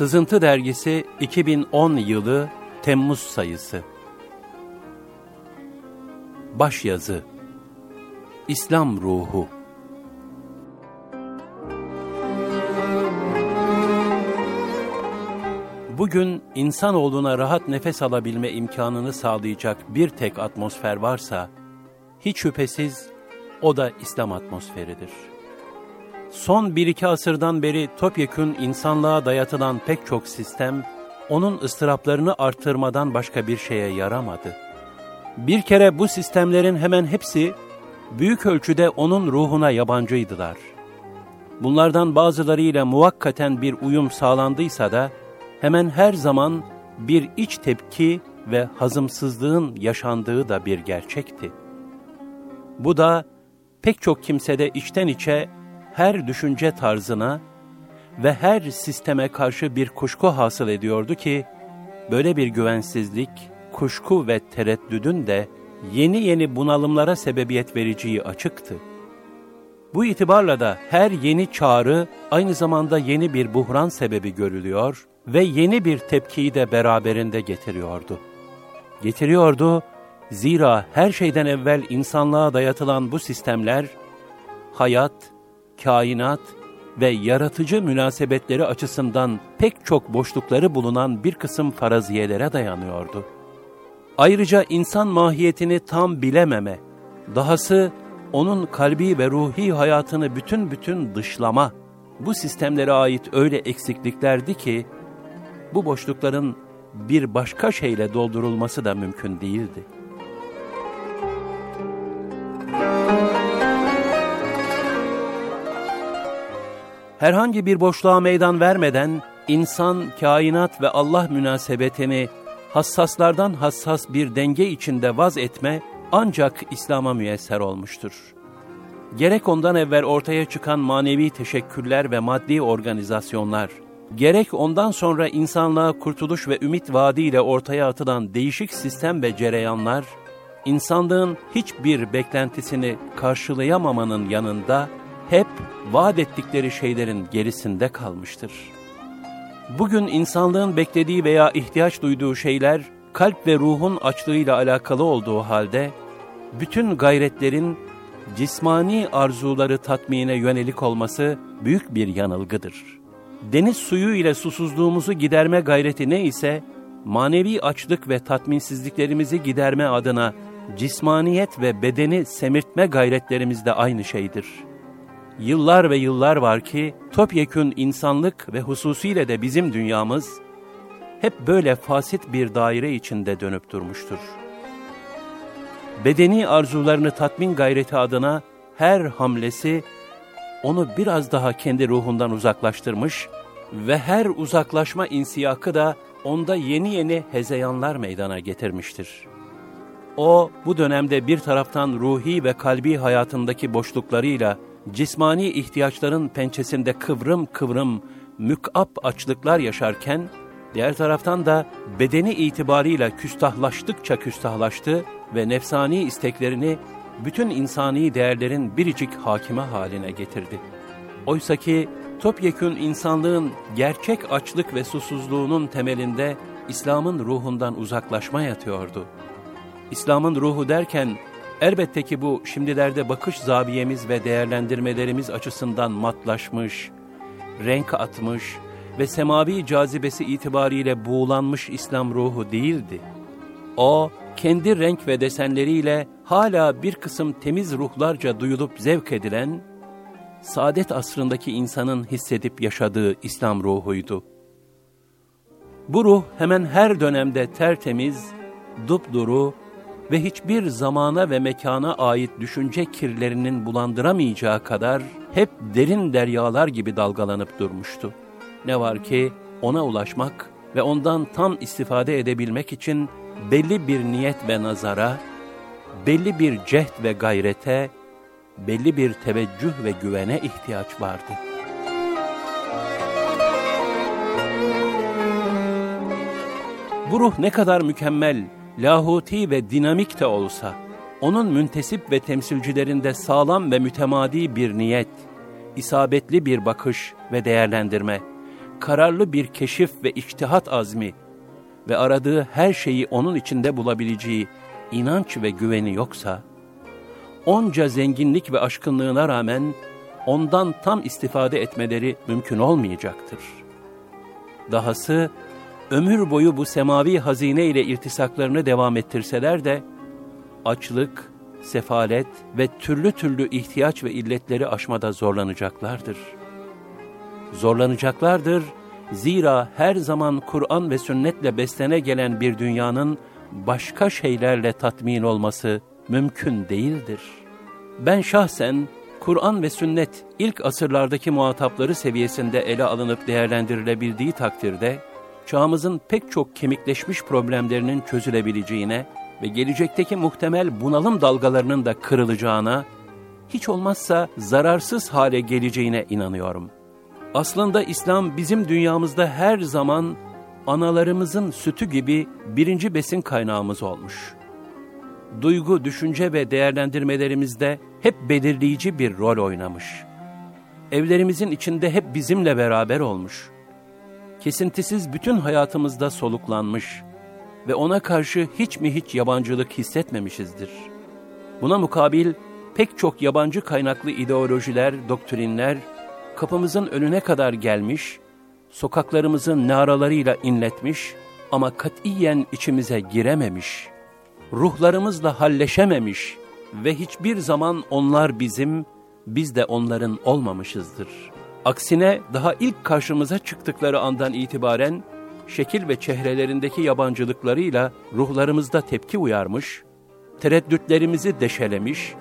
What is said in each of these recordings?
Sızıntı Dergisi 2010 yılı Temmuz sayısı. Başyazı. İslam Ruhu. Bugün insanoğluna rahat nefes alabilme imkanını sağlayacak bir tek atmosfer varsa, hiç şüphesiz o da İslam atmosferidir. Son bir iki asırdan beri topyekün insanlığa dayatılan pek çok sistem, onun ıstıraplarını artırmadan başka bir şeye yaramadı. Bir kere bu sistemlerin hemen hepsi, büyük ölçüde onun ruhuna yabancıydılar. Bunlardan bazılarıyla muvakkaten bir uyum sağlandıysa da, hemen her zaman bir iç tepki ve hazımsızlığın yaşandığı da bir gerçekti. Bu da pek çok kimsede içten içe her düşünce tarzına ve her sisteme karşı bir kuşku hasıl ediyordu ki, böyle bir güvensizlik, kuşku ve tereddüdün de yeni yeni bunalımlara sebebiyet vereceği açıktı. Bu itibarla da her yeni çağrı aynı zamanda yeni bir buhran sebebi görülüyor ve yeni bir tepkiyi de beraberinde getiriyordu. Getiriyordu, zira her şeyden evvel insanlığa dayatılan bu sistemler, hayat, kainat ve yaratıcı münasebetleri açısından pek çok boşlukları bulunan bir kısım faraziyelere dayanıyordu. Ayrıca insan mahiyetini tam bilememe, dahası onun kalbi ve ruhi hayatını bütün bütün dışlama, bu sistemlere ait öyle eksikliklerdi ki, bu boşlukların bir başka şeyle doldurulması da mümkün değildi. Herhangi bir boşluğa meydan vermeden insan, kainat ve Allah münasebetini hassaslardan hassas bir denge içinde vaz etme ancak İslam'a müyesser olmuştur. Gerek ondan evvel ortaya çıkan manevi teşekkürler ve maddi organizasyonlar, gerek ondan sonra insanlığa kurtuluş ve ümit vaadiyle ortaya atılan değişik sistem ve cereyanlar, insanlığın hiçbir beklentisini karşılayamamanın yanında hep vaat ettikleri şeylerin gerisinde kalmıştır. Bugün insanlığın beklediği veya ihtiyaç duyduğu şeyler kalp ve ruhun açlığıyla alakalı olduğu halde bütün gayretlerin cismani arzuları tatmine yönelik olması büyük bir yanılgıdır.'' deniz suyu ile susuzluğumuzu giderme gayreti ne ise, manevi açlık ve tatminsizliklerimizi giderme adına cismaniyet ve bedeni semirtme gayretlerimiz de aynı şeydir. Yıllar ve yıllar var ki, topyekün insanlık ve hususiyle de bizim dünyamız, hep böyle fasit bir daire içinde dönüp durmuştur. Bedeni arzularını tatmin gayreti adına her hamlesi onu biraz daha kendi ruhundan uzaklaştırmış ve her uzaklaşma insiyakı da onda yeni yeni hezeyanlar meydana getirmiştir. O bu dönemde bir taraftan ruhi ve kalbi hayatındaki boşluklarıyla cismani ihtiyaçların pençesinde kıvrım kıvrım mükap açlıklar yaşarken, diğer taraftan da bedeni itibarıyla küstahlaştıkça küstahlaştı ve nefsani isteklerini bütün insani değerlerin biricik hakime haline getirdi. Oysa ki topyekün insanlığın gerçek açlık ve susuzluğunun temelinde İslam'ın ruhundan uzaklaşma yatıyordu. İslam'ın ruhu derken elbette ki bu şimdilerde bakış zabiyemiz ve değerlendirmelerimiz açısından matlaşmış, renk atmış ve semavi cazibesi itibariyle buğulanmış İslam ruhu değildi. O, kendi renk ve desenleriyle hala bir kısım temiz ruhlarca duyulup zevk edilen, saadet asrındaki insanın hissedip yaşadığı İslam ruhuydu. Bu ruh hemen her dönemde tertemiz, dupduru ve hiçbir zamana ve mekana ait düşünce kirlerinin bulandıramayacağı kadar hep derin deryalar gibi dalgalanıp durmuştu. Ne var ki ona ulaşmak ve ondan tam istifade edebilmek için belli bir niyet ve nazara, belli bir cehd ve gayrete, belli bir teveccüh ve güvene ihtiyaç vardı. Bu ruh ne kadar mükemmel, lahuti ve dinamik de olsa, onun müntesip ve temsilcilerinde sağlam ve mütemadi bir niyet, isabetli bir bakış ve değerlendirme, kararlı bir keşif ve içtihat azmi ve aradığı her şeyi onun içinde bulabileceği inanç ve güveni yoksa, onca zenginlik ve aşkınlığına rağmen ondan tam istifade etmeleri mümkün olmayacaktır. Dahası, ömür boyu bu semavi hazine ile irtisaklarını devam ettirseler de, açlık, sefalet ve türlü türlü ihtiyaç ve illetleri aşmada zorlanacaklardır. Zorlanacaklardır, zira her zaman Kur'an ve sünnetle beslene gelen bir dünyanın başka şeylerle tatmin olması mümkün değildir. Ben şahsen Kur'an ve sünnet ilk asırlardaki muhatapları seviyesinde ele alınıp değerlendirilebildiği takdirde, çağımızın pek çok kemikleşmiş problemlerinin çözülebileceğine ve gelecekteki muhtemel bunalım dalgalarının da kırılacağına, hiç olmazsa zararsız hale geleceğine inanıyorum. Aslında İslam bizim dünyamızda her zaman analarımızın sütü gibi birinci besin kaynağımız olmuş. Duygu, düşünce ve değerlendirmelerimizde hep belirleyici bir rol oynamış. Evlerimizin içinde hep bizimle beraber olmuş. Kesintisiz bütün hayatımızda soluklanmış ve ona karşı hiç mi hiç yabancılık hissetmemişizdir. Buna mukabil pek çok yabancı kaynaklı ideolojiler, doktrinler kapımızın önüne kadar gelmiş, sokaklarımızın naralarıyla inletmiş ama katiyen içimize girememiş, ruhlarımızla halleşememiş ve hiçbir zaman onlar bizim, biz de onların olmamışızdır. Aksine daha ilk karşımıza çıktıkları andan itibaren şekil ve çehrelerindeki yabancılıklarıyla ruhlarımızda tepki uyarmış, tereddütlerimizi deşelemiş,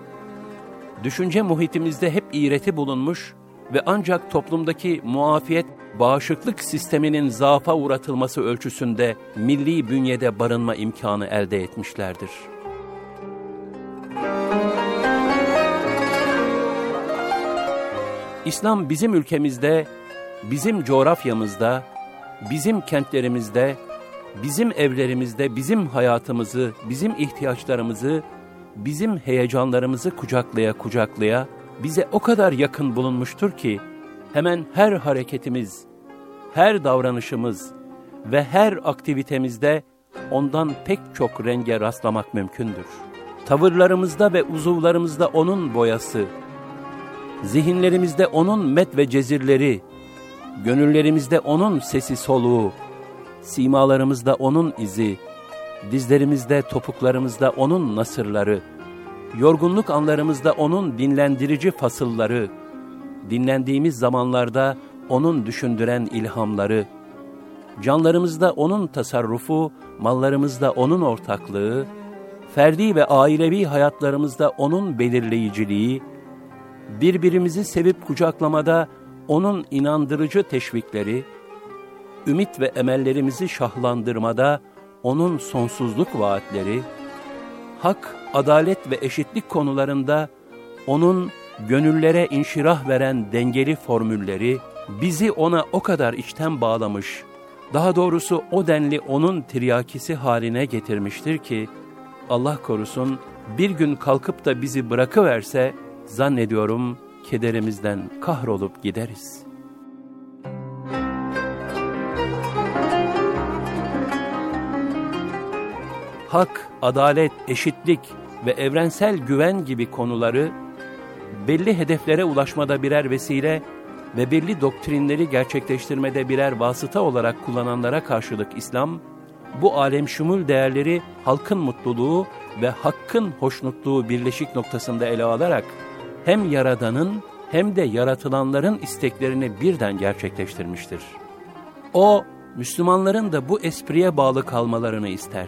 düşünce muhitimizde hep iğreti bulunmuş ve ancak toplumdaki muafiyet bağışıklık sisteminin zaafa uğratılması ölçüsünde milli bünyede barınma imkanı elde etmişlerdir. İslam bizim ülkemizde, bizim coğrafyamızda, bizim kentlerimizde, bizim evlerimizde bizim hayatımızı, bizim ihtiyaçlarımızı, bizim heyecanlarımızı kucaklaya kucaklaya bize o kadar yakın bulunmuştur ki hemen her hareketimiz, her davranışımız ve her aktivitemizde ondan pek çok renge rastlamak mümkündür. Tavırlarımızda ve uzuvlarımızda onun boyası, zihinlerimizde onun met ve cezirleri, gönüllerimizde onun sesi soluğu, simalarımızda onun izi, dizlerimizde, topuklarımızda onun nasırları, yorgunluk anlarımızda onun dinlendirici fasılları, dinlendiğimiz zamanlarda onun düşündüren ilhamları, canlarımızda onun tasarrufu, mallarımızda onun ortaklığı, ferdi ve ailevi hayatlarımızda onun belirleyiciliği, birbirimizi sevip kucaklamada onun inandırıcı teşvikleri, ümit ve emellerimizi şahlandırmada onun sonsuzluk vaatleri, hak, adalet ve eşitlik konularında onun gönüllere inşirah veren dengeli formülleri bizi ona o kadar içten bağlamış, daha doğrusu o denli onun tiryakisi haline getirmiştir ki, Allah korusun bir gün kalkıp da bizi bırakıverse, zannediyorum kederimizden kahrolup gideriz. Hak, adalet, eşitlik ve evrensel güven gibi konuları belli hedeflere ulaşmada birer vesile ve belli doktrinleri gerçekleştirmede birer vasıta olarak kullananlara karşılık İslam, bu alem şumul değerleri halkın mutluluğu ve hakkın hoşnutluğu birleşik noktasında ele alarak hem Yaradan'ın hem de yaratılanların isteklerini birden gerçekleştirmiştir. O, Müslümanların da bu espriye bağlı kalmalarını ister.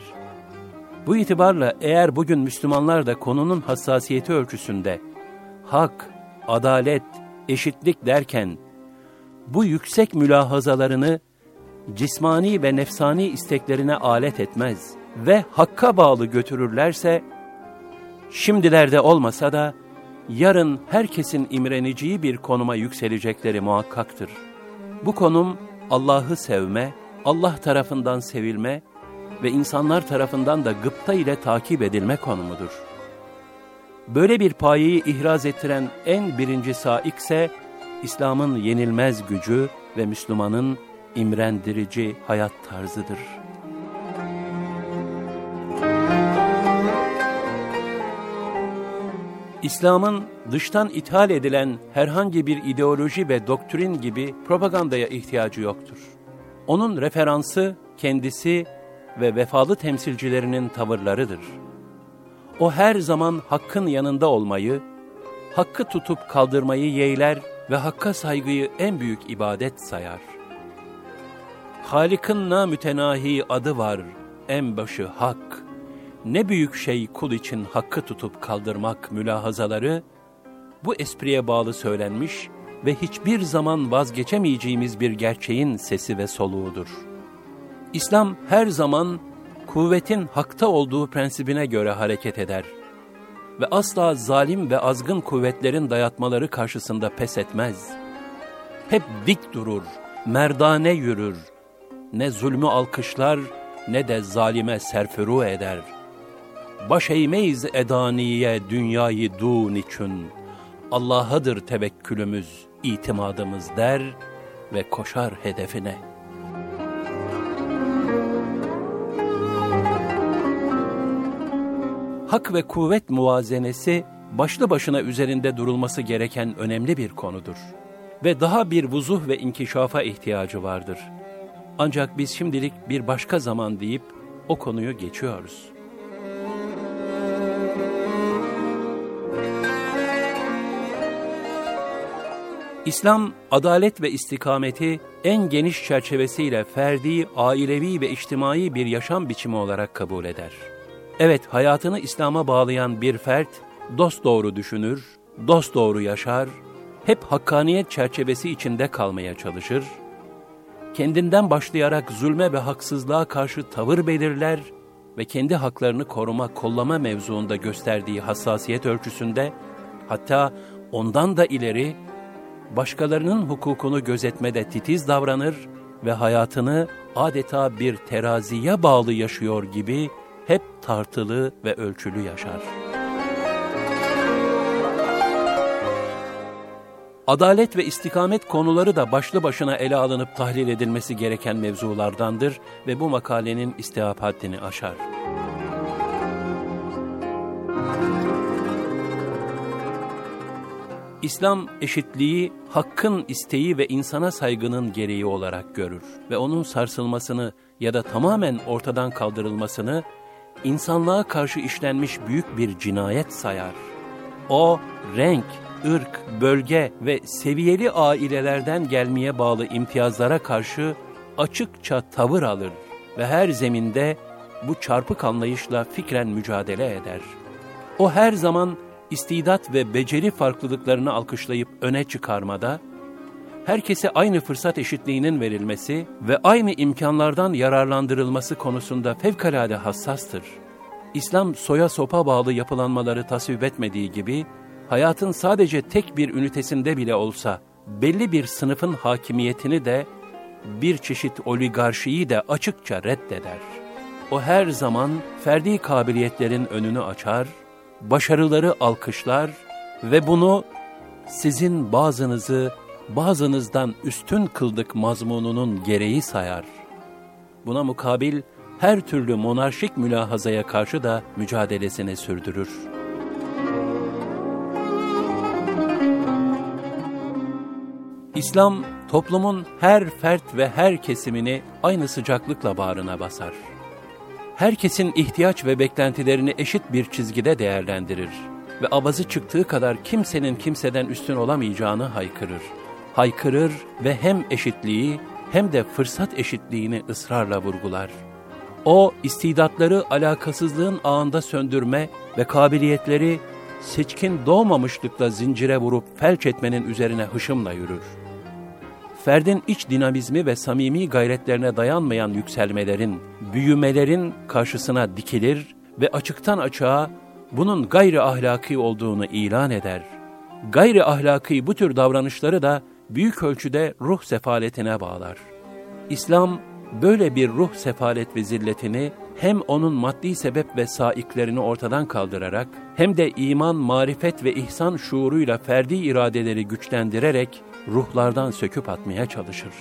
Bu itibarla eğer bugün Müslümanlar da konunun hassasiyeti ölçüsünde hak, adalet, eşitlik derken bu yüksek mülahazalarını cismani ve nefsani isteklerine alet etmez ve hakka bağlı götürürlerse, şimdilerde olmasa da yarın herkesin imreneceği bir konuma yükselecekleri muhakkaktır. Bu konum Allah'ı sevme, Allah tarafından sevilme ve insanlar tarafından da gıpta ile takip edilme konumudur. Böyle bir payeyi ihraz ettiren en birinci saik ise İslam'ın yenilmez gücü ve Müslümanın imrendirici hayat tarzıdır. İslam'ın dıştan ithal edilen herhangi bir ideoloji ve doktrin gibi propagandaya ihtiyacı yoktur. Onun referansı kendisi ve vefalı temsilcilerinin tavırlarıdır. O her zaman hakkın yanında olmayı, hakkı tutup kaldırmayı yeğler ve hakka saygıyı en büyük ibadet sayar. Halik'in namütenahi adı var, en başı hak. Ne büyük şey kul için hakkı tutup kaldırmak mülahazaları, bu espriye bağlı söylenmiş ve hiçbir zaman vazgeçemeyeceğimiz bir gerçeğin sesi ve soluğudur. İslam her zaman kuvvetin hakta olduğu prensibine göre hareket eder ve asla zalim ve azgın kuvvetlerin dayatmaları karşısında pes etmez. Hep dik durur, merdane yürür, ne zulmü alkışlar ne de zalime serfuru eder. Baş eğmeyiz edaniye dünyayı dun için. Allah'adır tevekkülümüz, itimadımız der ve koşar hedefine. Hak ve kuvvet muvazenesi başlı başına üzerinde durulması gereken önemli bir konudur. Ve daha bir vuzuh ve inkişafa ihtiyacı vardır.'' Ancak biz şimdilik bir başka zaman deyip o konuyu geçiyoruz. İslam, adalet ve istikameti en geniş çerçevesiyle ferdi, ailevi ve içtimai bir yaşam biçimi olarak kabul eder. Evet, hayatını İslam'a bağlayan bir fert, dost doğru düşünür, dost doğru yaşar, hep hakkaniyet çerçevesi içinde kalmaya çalışır, kendinden başlayarak zulme ve haksızlığa karşı tavır belirler ve kendi haklarını koruma, kollama mevzuunda gösterdiği hassasiyet ölçüsünde, hatta ondan da ileri, başkalarının hukukunu gözetmede titiz davranır ve hayatını adeta bir teraziye bağlı yaşıyor gibi hep tartılı ve ölçülü yaşar.'' Adalet ve istikamet konuları da başlı başına ele alınıp tahlil edilmesi gereken mevzulardandır ve bu makalenin istihap haddini aşar. İslam eşitliği, hakkın isteği ve insana saygının gereği olarak görür ve onun sarsılmasını ya da tamamen ortadan kaldırılmasını insanlığa karşı işlenmiş büyük bir cinayet sayar. O, renk, ırk, bölge ve seviyeli ailelerden gelmeye bağlı imtiyazlara karşı açıkça tavır alır ve her zeminde bu çarpık anlayışla fikren mücadele eder. O her zaman istidat ve beceri farklılıklarını alkışlayıp öne çıkarmada, herkese aynı fırsat eşitliğinin verilmesi ve aynı imkanlardan yararlandırılması konusunda fevkalade hassastır. İslam soya sopa bağlı yapılanmaları tasvip etmediği gibi, hayatın sadece tek bir ünitesinde bile olsa belli bir sınıfın hakimiyetini de bir çeşit oligarşiyi de açıkça reddeder. O her zaman ferdi kabiliyetlerin önünü açar, başarıları alkışlar ve bunu sizin bazınızı bazınızdan üstün kıldık mazmununun gereği sayar. Buna mukabil her türlü monarşik mülahazaya karşı da mücadelesini sürdürür.'' İslam, toplumun her fert ve her kesimini aynı sıcaklıkla bağrına basar. Herkesin ihtiyaç ve beklentilerini eşit bir çizgide değerlendirir ve abazı çıktığı kadar kimsenin kimseden üstün olamayacağını haykırır. Haykırır ve hem eşitliği hem de fırsat eşitliğini ısrarla vurgular. O, istidatları alakasızlığın ağında söndürme ve kabiliyetleri seçkin doğmamışlıkla zincire vurup felç etmenin üzerine hışımla yürür.'' Ferdin iç dinamizmi ve samimi gayretlerine dayanmayan yükselmelerin, büyümelerin karşısına dikilir ve açıktan açığa bunun gayri ahlaki olduğunu ilan eder. Gayri ahlaki bu tür davranışları da büyük ölçüde ruh sefaletine bağlar. İslam böyle bir ruh sefalet ve zilletini hem onun maddi sebep ve saiklerini ortadan kaldırarak hem de iman, marifet ve ihsan şuuruyla ferdi iradeleri güçlendirerek ruhlardan söküp atmaya çalışır.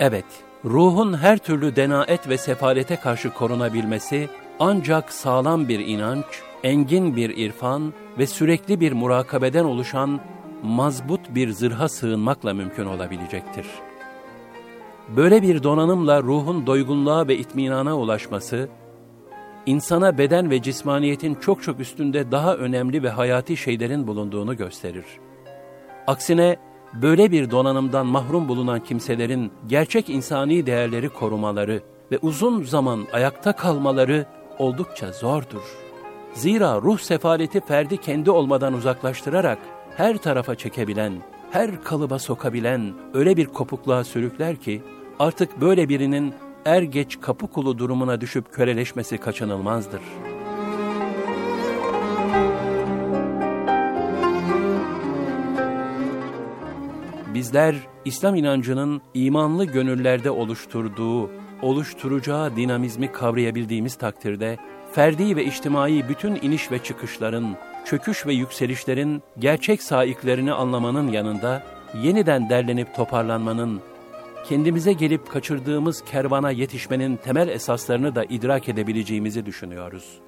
Evet, ruhun her türlü denaet ve sefalete karşı korunabilmesi ancak sağlam bir inanç, engin bir irfan ve sürekli bir murakabeden oluşan mazbut bir zırha sığınmakla mümkün olabilecektir. Böyle bir donanımla ruhun doygunluğa ve itminana ulaşması, insana beden ve cismaniyetin çok çok üstünde daha önemli ve hayati şeylerin bulunduğunu gösterir. Aksine böyle bir donanımdan mahrum bulunan kimselerin gerçek insani değerleri korumaları ve uzun zaman ayakta kalmaları oldukça zordur. Zira ruh sefaleti ferdi kendi olmadan uzaklaştırarak her tarafa çekebilen, her kalıba sokabilen öyle bir kopukluğa sürükler ki, artık böyle birinin er geç kapı kulu durumuna düşüp köleleşmesi kaçınılmazdır. Bizler İslam inancının imanlı gönüllerde oluşturduğu, oluşturacağı dinamizmi kavrayabildiğimiz takdirde ferdi ve içtimai bütün iniş ve çıkışların, çöküş ve yükselişlerin gerçek saiklerini anlamanın yanında yeniden derlenip toparlanmanın, kendimize gelip kaçırdığımız kervana yetişmenin temel esaslarını da idrak edebileceğimizi düşünüyoruz.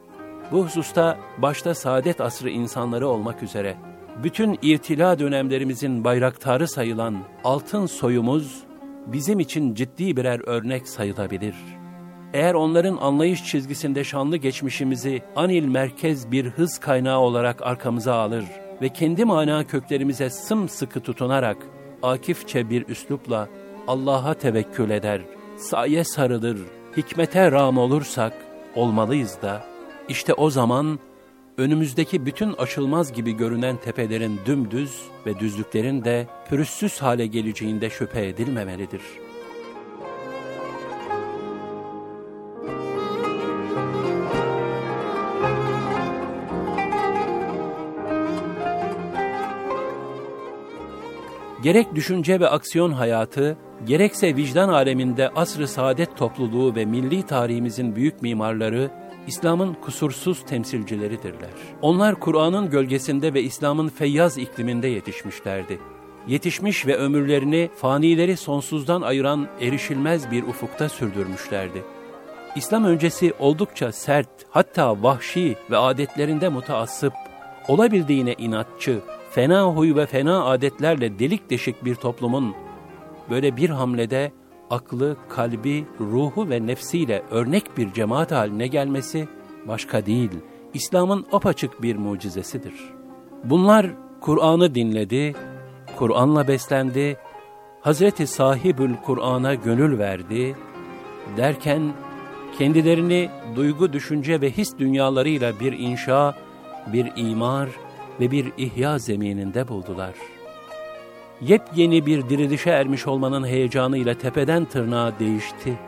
Bu hususta başta saadet asrı insanları olmak üzere bütün irtila dönemlerimizin bayraktarı sayılan altın soyumuz bizim için ciddi birer örnek sayılabilir.'' Eğer onların anlayış çizgisinde şanlı geçmişimizi anil merkez bir hız kaynağı olarak arkamıza alır ve kendi mana köklerimize sımsıkı tutunarak akifçe bir üslupla Allah'a tevekkül eder, saye sarılır, hikmete ram olursak olmalıyız da işte o zaman önümüzdeki bütün aşılmaz gibi görünen tepelerin dümdüz ve düzlüklerin de pürüzsüz hale geleceğinde şüphe edilmemelidir.'' gerek düşünce ve aksiyon hayatı, gerekse vicdan aleminde asr-ı saadet topluluğu ve milli tarihimizin büyük mimarları, İslam'ın kusursuz temsilcileridirler. Onlar Kur'an'ın gölgesinde ve İslam'ın feyyaz ikliminde yetişmişlerdi. Yetişmiş ve ömürlerini fanileri sonsuzdan ayıran erişilmez bir ufukta sürdürmüşlerdi. İslam öncesi oldukça sert, hatta vahşi ve adetlerinde mutaassıp, olabildiğine inatçı, fena huy ve fena adetlerle delik deşik bir toplumun böyle bir hamlede aklı, kalbi, ruhu ve nefsiyle örnek bir cemaat haline gelmesi başka değil, İslam'ın apaçık bir mucizesidir. Bunlar Kur'an'ı dinledi, Kur'an'la beslendi, Hazreti Sahibül Kur'an'a gönül verdi, derken kendilerini duygu, düşünce ve his dünyalarıyla bir inşa, bir imar, ve bir ihya zemininde buldular. Yepyeni bir dirilişe ermiş olmanın heyecanıyla tepeden tırnağa değişti.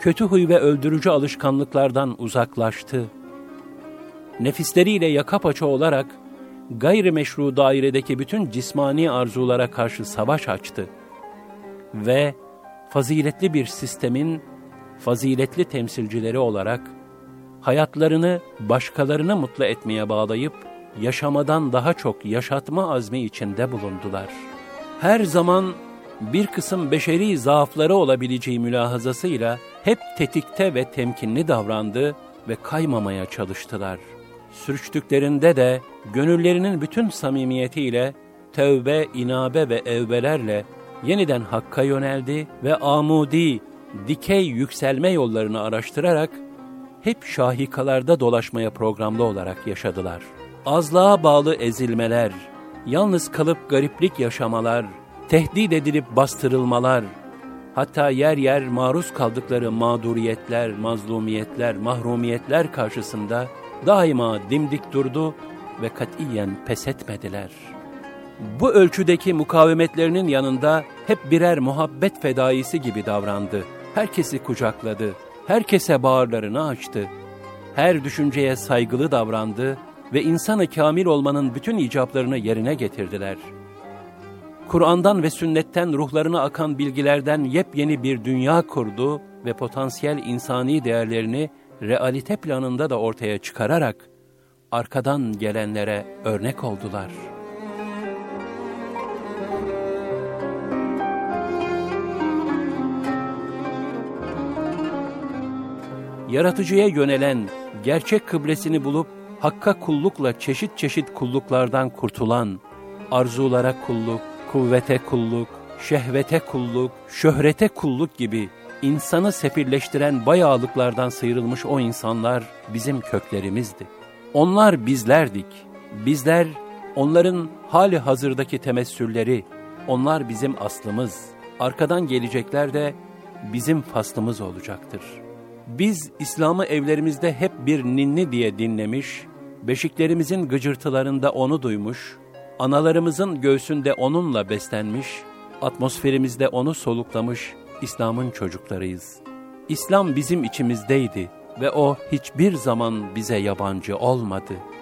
Kötü huy ve öldürücü alışkanlıklardan uzaklaştı. Nefisleriyle yaka paça olarak gayrimeşru dairedeki bütün cismani arzulara karşı savaş açtı. Ve faziletli bir sistemin faziletli temsilcileri olarak hayatlarını başkalarını mutlu etmeye bağlayıp yaşamadan daha çok yaşatma azmi içinde bulundular. Her zaman bir kısım beşeri zaafları olabileceği mülahazasıyla hep tetikte ve temkinli davrandı ve kaymamaya çalıştılar. Sürçtüklerinde de gönüllerinin bütün samimiyetiyle tövbe, inabe ve evbelerle yeniden Hakk'a yöneldi ve amudi, dikey yükselme yollarını araştırarak hep şahikalarda dolaşmaya programlı olarak yaşadılar.'' Azlığa bağlı ezilmeler, yalnız kalıp gariplik yaşamalar, tehdit edilip bastırılmalar, hatta yer yer maruz kaldıkları mağduriyetler, mazlumiyetler, mahrumiyetler karşısında daima dimdik durdu ve katiyen pes etmediler. Bu ölçüdeki mukavemetlerinin yanında hep birer muhabbet fedaisi gibi davrandı. Herkesi kucakladı, herkese bağırlarını açtı, her düşünceye saygılı davrandı ve insanı kamil olmanın bütün icablarını yerine getirdiler. Kur'an'dan ve sünnetten ruhlarına akan bilgilerden yepyeni bir dünya kurdu ve potansiyel insani değerlerini realite planında da ortaya çıkararak arkadan gelenlere örnek oldular. Yaratıcıya yönelen, gerçek kıblesini bulup Hakka kullukla çeşit çeşit kulluklardan kurtulan, arzulara kulluk, kuvvete kulluk, şehvete kulluk, şöhrete kulluk gibi insanı sefilleştiren bayağılıklardan sıyrılmış o insanlar bizim köklerimizdi. Onlar bizlerdik. Bizler onların hali hazırdaki temessülleri, onlar bizim aslımız. Arkadan gelecekler de bizim faslımız olacaktır. Biz İslam'ı evlerimizde hep bir ninni diye dinlemiş, beşiklerimizin gıcırtılarında onu duymuş, analarımızın göğsünde onunla beslenmiş, atmosferimizde onu soluklamış İslam'ın çocuklarıyız. İslam bizim içimizdeydi ve o hiçbir zaman bize yabancı olmadı.''